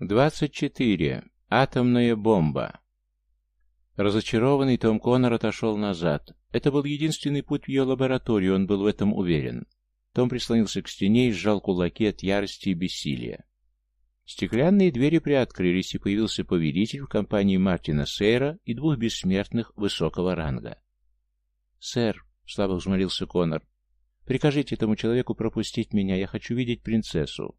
24. Атомная бомба. Разочарованный Том Коннор отошел назад. Это был единственный путь в ее лабораторию, он был в этом уверен. Том прислонился к стене и сжал кулаки от ярости и бессилия. Стеклянные двери приоткрылись, и появился повелитель в компании Мартина Сейра и двух бессмертных высокого ранга. «Сэр», — слабо взмолился Коннор, — «прикажите этому человеку пропустить меня, я хочу видеть принцессу».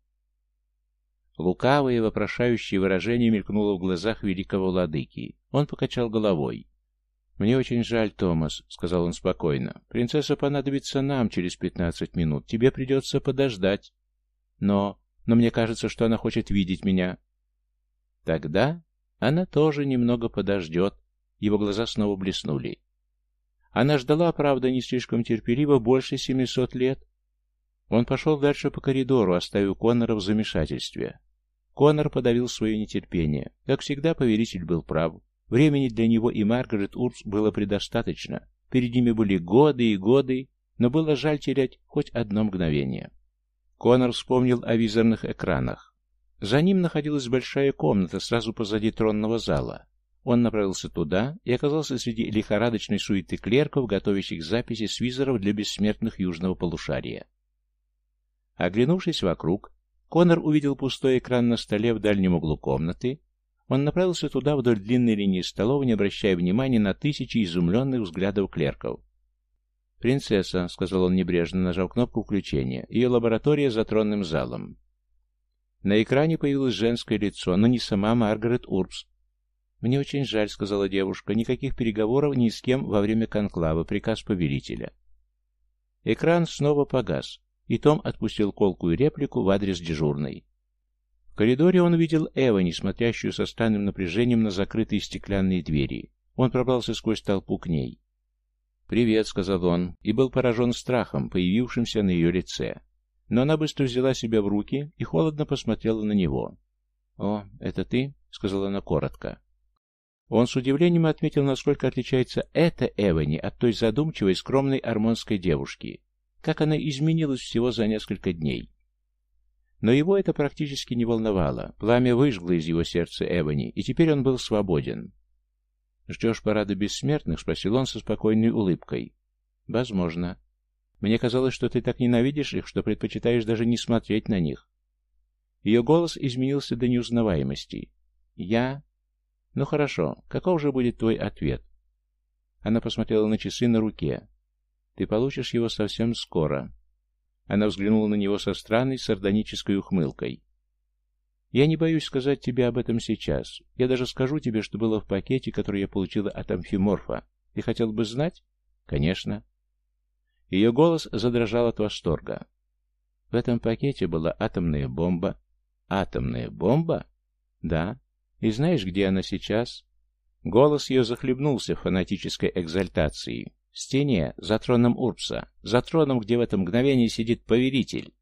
Лукавое, вопрошающее выражение мелькнуло в глазах великого владыки. Он покачал головой. «Мне очень жаль, Томас», — сказал он спокойно. «Принцесса понадобится нам через пятнадцать минут. Тебе придется подождать». «Но... но мне кажется, что она хочет видеть меня». «Тогда она тоже немного подождет». Его глаза снова блеснули. Она ждала, правда, не слишком терпеливо, больше семисот лет. Он пошел дальше по коридору, оставив Коннора в замешательстве. Конор подавил свое нетерпение. Как всегда, повелитель был прав. Времени для него и Маргарет Урбс было предостаточно. Перед ними были годы и годы, но было жаль терять хоть одно мгновение. Конор вспомнил о визорных экранах. За ним находилась большая комната сразу позади тронного зала. Он направился туда и оказался среди лихорадочной суеты клерков, готовящих записи с визоров для бессмертных южного полушария. Оглянувшись вокруг, Конор увидел пустой экран на столе в дальнем углу комнаты. Он направился туда вдоль длинной линии столов, не обращая внимания на тысячи изумленных взглядов клерков. «Принцесса», — сказал он небрежно, нажав кнопку включения, — «ее лаборатория за тронным залом». На экране появилось женское лицо, но не сама Маргарет Урбс. «Мне очень жаль», — сказала девушка, — «никаких переговоров ни с кем во время конклава, приказ повелителя». Экран снова погас и Том отпустил колкую реплику в адрес дежурной. В коридоре он увидел Эвани, смотрящую со странным напряжением на закрытые стеклянные двери. Он пробрался сквозь толпу к ней. «Привет», — сказал он, и был поражен страхом, появившимся на ее лице. Но она быстро взяла себя в руки и холодно посмотрела на него. «О, это ты?» — сказала она коротко. Он с удивлением отметил, насколько отличается эта Эвани от той задумчивой, скромной армонской девушки. Как она изменилась всего за несколько дней. Но его это практически не волновало. Пламя выжгло из его сердца Эбони, и теперь он был свободен. «Ждешь парада бессмертных?» — спросил он со спокойной улыбкой. «Возможно. Мне казалось, что ты так ненавидишь их, что предпочитаешь даже не смотреть на них». Ее голос изменился до неузнаваемости. «Я...» «Ну хорошо, каков же будет твой ответ?» Она посмотрела на часы на руке. Ты получишь его совсем скоро. Она взглянула на него со странной сардонической ухмылкой. Я не боюсь сказать тебе об этом сейчас. Я даже скажу тебе, что было в пакете, который я получила от амфиморфа. Ты хотел бы знать? Конечно. Ее голос задрожал от восторга. В этом пакете была атомная бомба. Атомная бомба? Да. И знаешь, где она сейчас? Голос ее захлебнулся в фанатической экзальтации. Стене, за троном Урбса, за троном, где в это мгновение сидит повелитель.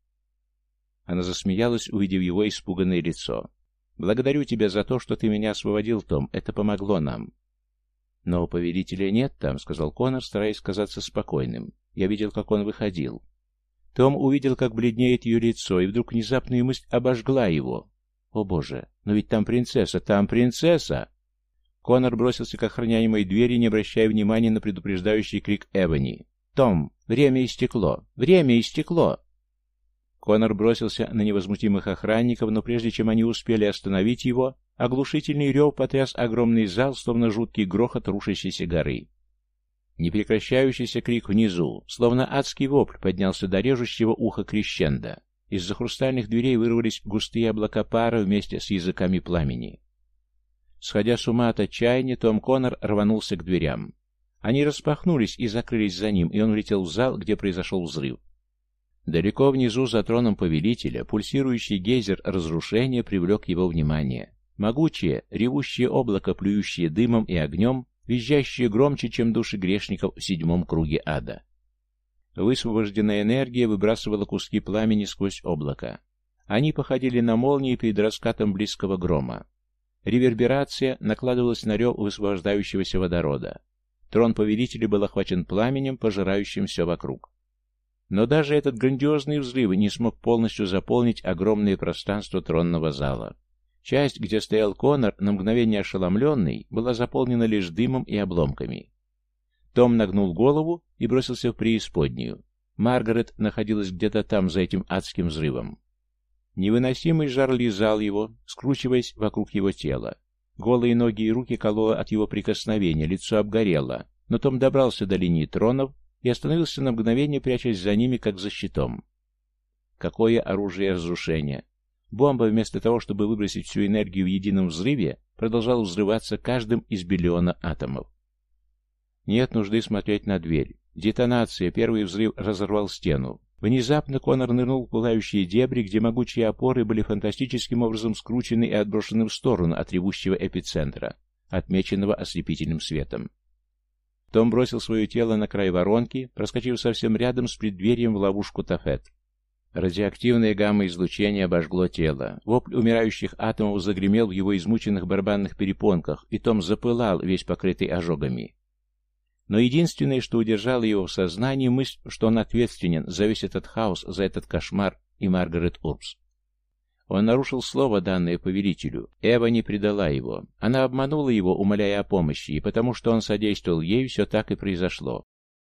Она засмеялась, увидев его испуганное лицо. «Благодарю тебя за то, что ты меня освободил, Том. Это помогло нам». «Но у повелителя нет там», — сказал Конор, стараясь казаться спокойным. «Я видел, как он выходил». Том увидел, как бледнеет ее лицо, и вдруг внезапная мысль обожгла его. «О боже, но ведь там принцесса, там принцесса!» Конор бросился к охраняемой двери, не обращая внимания на предупреждающий крик Эвани. «Том, время истекло! Время истекло!» Конор бросился на невозмутимых охранников, но прежде чем они успели остановить его, оглушительный рев потряс огромный зал, словно жуткий грохот рушащейся горы. Непрекращающийся крик внизу, словно адский вопль, поднялся до режущего уха крещенда. Из-за хрустальных дверей вырвались густые облака пара вместе с языками пламени. Сходя с ума от отчаяния, Том Коннор рванулся к дверям. Они распахнулись и закрылись за ним, и он влетел в зал, где произошел взрыв. Далеко внизу, за троном повелителя, пульсирующий гейзер разрушения привлек его внимание. Могучее, ревущее облако, плюющее дымом и огнем, визжащее громче, чем души грешников в седьмом круге ада. Высвобожденная энергия выбрасывала куски пламени сквозь облако. Они походили на молнии перед раскатом близкого грома. Реверберация накладывалась на рев высвобождающегося водорода. Трон повелителя был охвачен пламенем, пожирающим все вокруг. Но даже этот грандиозный взрыв не смог полностью заполнить огромное пространство тронного зала. Часть, где стоял Конор, на мгновение ошеломленный, была заполнена лишь дымом и обломками. Том нагнул голову и бросился в преисподнюю. Маргарет находилась где-то там, за этим адским взрывом. Невыносимый жар лизал его, скручиваясь вокруг его тела. Голые ноги и руки кололо от его прикосновения, лицо обгорело, но Том добрался до линии тронов и остановился на мгновение, прячась за ними, как за щитом. Какое оружие разрушения! Бомба, вместо того, чтобы выбросить всю энергию в едином взрыве, продолжала взрываться каждым из биллиона атомов. Нет нужды смотреть на дверь. Детонация, первый взрыв разорвал стену. Внезапно Конор нырнул в пылающие дебри, где могучие опоры были фантастическим образом скручены и отброшены в сторону от ревущего эпицентра, отмеченного ослепительным светом. Том бросил свое тело на край воронки, проскочив совсем рядом с преддверием в ловушку Тафет. Радиоактивное гамма-излучение обожгло тело. Вопль умирающих атомов загремел в его измученных барабанных перепонках, и Том запылал, весь покрытый ожогами. Но единственное, что удержало его в сознании, мысль, что он ответственен за весь этот хаос, за этот кошмар и Маргарет Урбс. Он нарушил слово, данное повелителю. Эва не предала его. Она обманула его, умоляя о помощи, и потому что он содействовал ей, все так и произошло.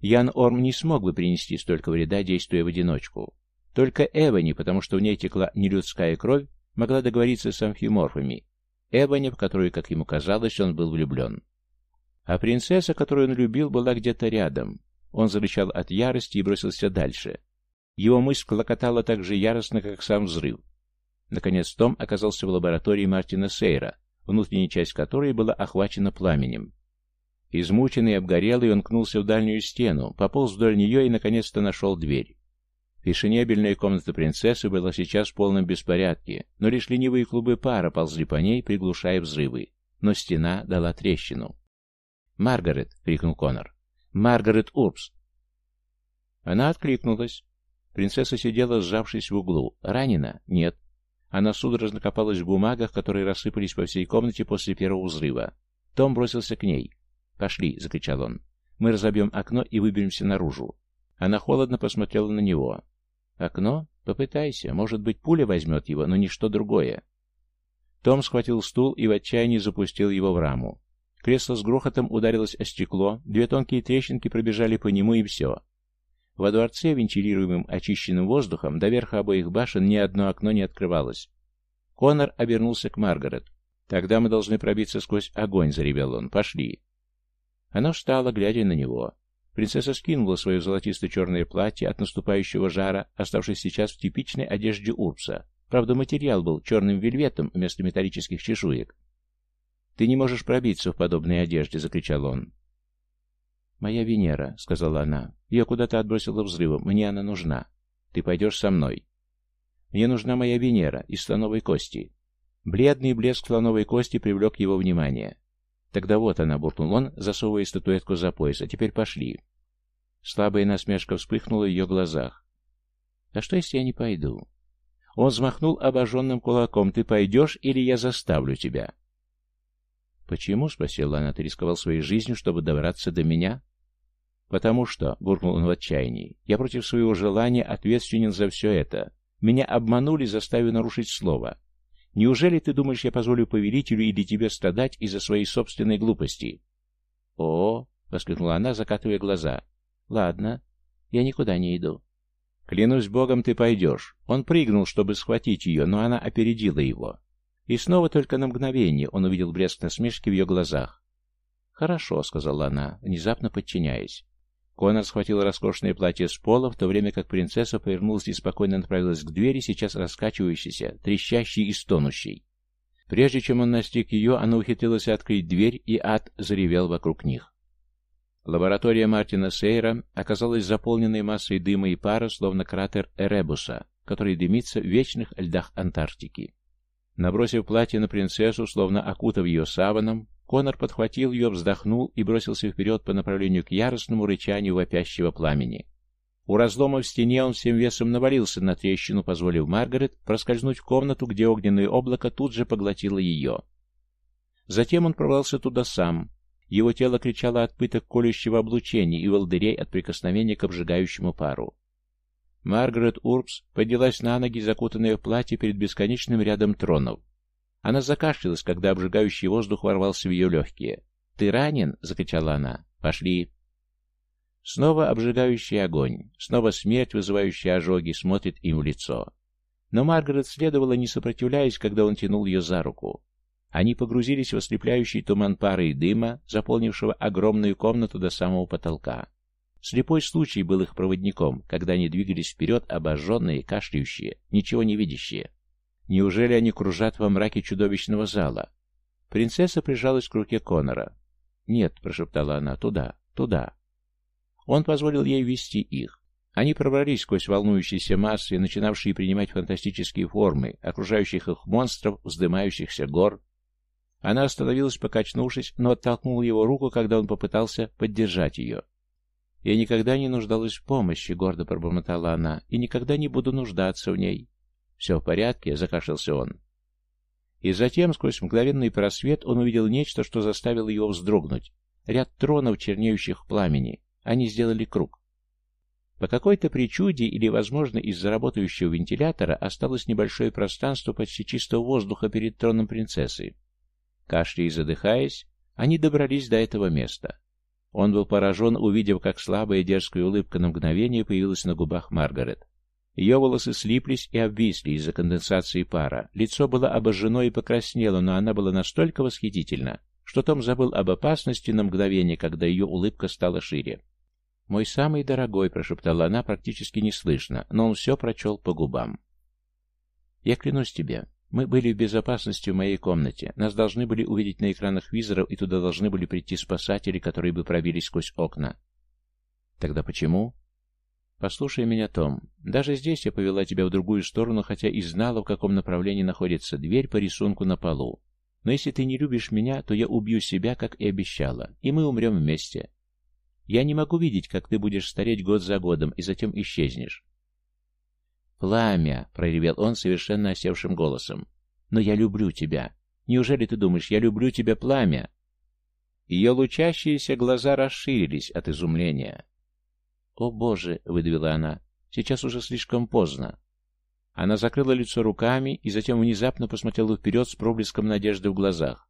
Ян Орм не смог бы принести столько вреда, действуя в одиночку. Только Эвани, потому что в ней текла нелюдская кровь, могла договориться с амфиморфами. Эвани, в которую, как ему казалось, он был влюблен. А принцесса, которую он любил, была где-то рядом. Он зарычал от ярости и бросился дальше. Его мысль клокотала так же яростно, как сам взрыв. Наконец Том оказался в лаборатории Мартина Сейра, внутренняя часть которой была охвачена пламенем. Измученный и обгорелый, он кнулся в дальнюю стену, пополз вдоль нее и, наконец-то, нашел дверь. Фешенебельная комната принцессы была сейчас в полном беспорядке, но лишь ленивые клубы пара ползли по ней, приглушая взрывы. Но стена дала трещину. «Маргарет!» — крикнул Конор. «Маргарет Урбс!» Она откликнулась. Принцесса сидела, сжавшись в углу. «Ранена?» «Нет». Она судорожно копалась в бумагах, которые рассыпались по всей комнате после первого взрыва. Том бросился к ней. «Пошли!» — закричал он. «Мы разобьем окно и выберемся наружу». Она холодно посмотрела на него. Окно? Попытайся. Может быть, пуля возьмет его, но ничто другое. Том схватил стул и в отчаянии запустил его в раму. Кресло с грохотом ударилось о стекло, две тонкие трещинки пробежали по нему и все. Во дворце, вентилируемым очищенным воздухом, до верха обоих башен ни одно окно не открывалось. Конор обернулся к Маргарет. «Тогда мы должны пробиться сквозь огонь», — заревел он. «Пошли». Она встала, глядя на него. Принцесса скинула свое золотисто-черное платье от наступающего жара, оставшись сейчас в типичной одежде Урбса. Правда, материал был черным вельветом вместо металлических чешуек. «Ты не можешь пробиться в подобной одежде!» — закричал он. «Моя Венера», — сказала она. «Ее куда-то отбросило взрывом. Мне она нужна. Ты пойдешь со мной». «Мне нужна моя Венера из слоновой кости». Бледный блеск слоновой кости привлек его внимание. «Тогда вот она», — буркнул он, засовывая статуэтку за пояс. «А теперь пошли». Слабая насмешка вспыхнула в ее глазах. «А что, если я не пойду?» Он взмахнул обожженным кулаком. «Ты пойдешь, или я заставлю тебя?» «Почему?» — спросила она. «Ты рисковал своей жизнью, чтобы добраться до меня?» «Потому что», — буркнул он в отчаянии, — «я против своего желания ответственен за все это. Меня обманули, заставив нарушить слово. Неужели ты думаешь, я позволю повелителю или тебе страдать из-за своей собственной глупости?» «О!» — воскликнула она, закатывая глаза. «Ладно, я никуда не иду». «Клянусь богом, ты пойдешь». Он прыгнул, чтобы схватить ее, но она опередила его. И снова только на мгновение он увидел блеск насмешки в ее глазах. «Хорошо», — сказала она, внезапно подчиняясь. Конор схватил роскошное платье с пола, в то время как принцесса повернулась и спокойно направилась к двери, сейчас раскачивающейся, трещащей и стонущей. Прежде чем он настиг ее, она ухитрилась открыть дверь, и ад заревел вокруг них. Лаборатория Мартина Сейра оказалась заполненной массой дыма и пара, словно кратер Эребуса, который дымится в вечных льдах Антарктики. Набросив платье на принцессу, словно окутав ее саваном, Конор подхватил ее, вздохнул и бросился вперед по направлению к яростному рычанию вопящего пламени. У разлома в стене он всем весом навалился на трещину, позволив Маргарет проскользнуть в комнату, где огненное облако тут же поглотило ее. Затем он пробрался туда сам. Его тело кричало от пыток колющего облучения и волдырей от прикосновения к обжигающему пару. Маргарет Урбс поднялась на ноги, закутанная в платье перед бесконечным рядом тронов. Она закашлялась, когда обжигающий воздух ворвался в ее легкие. «Ты ранен?» — закричала она. «Пошли!» Снова обжигающий огонь, снова смерть, вызывающая ожоги, смотрит им в лицо. Но Маргарет следовала, не сопротивляясь, когда он тянул ее за руку. Они погрузились в ослепляющий туман пары и дыма, заполнившего огромную комнату до самого потолка. Слепой случай был их проводником, когда они двигались вперед, обожженные, кашляющие, ничего не видящие. Неужели они кружат во мраке чудовищного зала? Принцесса прижалась к руке Конора. «Нет», — прошептала она, — «туда, туда». Он позволил ей вести их. Они пробрались сквозь волнующиеся массы, начинавшие принимать фантастические формы, окружающих их монстров, вздымающихся гор. Она остановилась, покачнувшись, но оттолкнула его руку, когда он попытался поддержать ее. «Я никогда не нуждалась в помощи», — гордо пробормотала она, — «и никогда не буду нуждаться в ней». «Все в порядке», — закашлялся он. И затем, сквозь мгновенный просвет, он увидел нечто, что заставило его вздрогнуть. Ряд тронов, чернеющих в пламени. Они сделали круг. По какой-то причуде или, возможно, из-за работающего вентилятора осталось небольшое пространство почти чистого воздуха перед троном принцессы. Кашляя и задыхаясь, они добрались до этого места. Он был поражен, увидев, как слабая дерзкая улыбка на мгновение появилась на губах Маргарет. Ее волосы слиплись и обвисли из-за конденсации пара. Лицо было обожжено и покраснело, но она была настолько восхитительна, что Том забыл об опасности на мгновение, когда ее улыбка стала шире. «Мой самый дорогой», — прошептала она практически неслышно, но он все прочел по губам. «Я клянусь тебе, мы были в безопасности в моей комнате. Нас должны были увидеть на экранах визоров, и туда должны были прийти спасатели, которые бы пробились сквозь окна. Тогда почему? Послушай меня, Том. Даже здесь я повела тебя в другую сторону, хотя и знала, в каком направлении находится дверь по рисунку на полу. Но если ты не любишь меня, то я убью себя, как и обещала, и мы умрем вместе. Я не могу видеть, как ты будешь стареть год за годом и затем исчезнешь. «Пламя!» — проревел он совершенно осевшим голосом. «Но я люблю тебя. Неужели ты думаешь, я люблю тебя, пламя?» Ее лучащиеся глаза расширились от изумления. «О, Боже!» — выдавила она. «Сейчас уже слишком поздно». Она закрыла лицо руками и затем внезапно посмотрела вперед с проблеском надежды в глазах.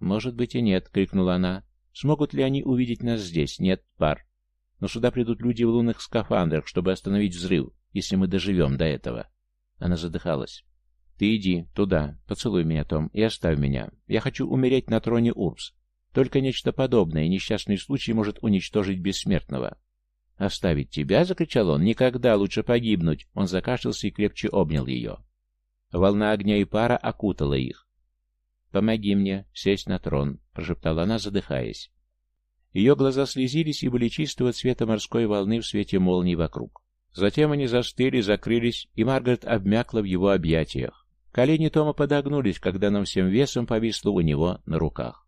«Может быть и нет», — крикнула она. «Смогут ли они увидеть нас здесь? Нет, пар. Но сюда придут люди в лунных скафандрах, чтобы остановить взрыв если мы доживем до этого. Она задыхалась. Ты иди туда, поцелуй меня, Том, и оставь меня. Я хочу умереть на троне Урбс. Только нечто подобное, несчастный случай может уничтожить бессмертного. «Оставить тебя?» — закричал он. «Никогда! Лучше погибнуть!» Он закашлялся и крепче обнял ее. Волна огня и пара окутала их. «Помоги мне сесть на трон», — прошептала она, задыхаясь. Ее глаза слезились и были чистого цвета морской волны в свете молний вокруг. Затем они застыли, закрылись, и Маргарет обмякла в его объятиях. Колени Тома подогнулись, когда нам всем весом повисло у него на руках.